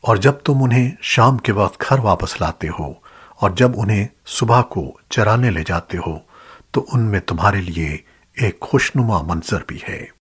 اور جب تم انہیں شام کے وقت گھر واپس لاتے ہو اور جب انہیں صبح کو چرانے لے جاتے ہو، تو ان میں تمہارے لیے ایک خوشنما منظر بھی ہے۔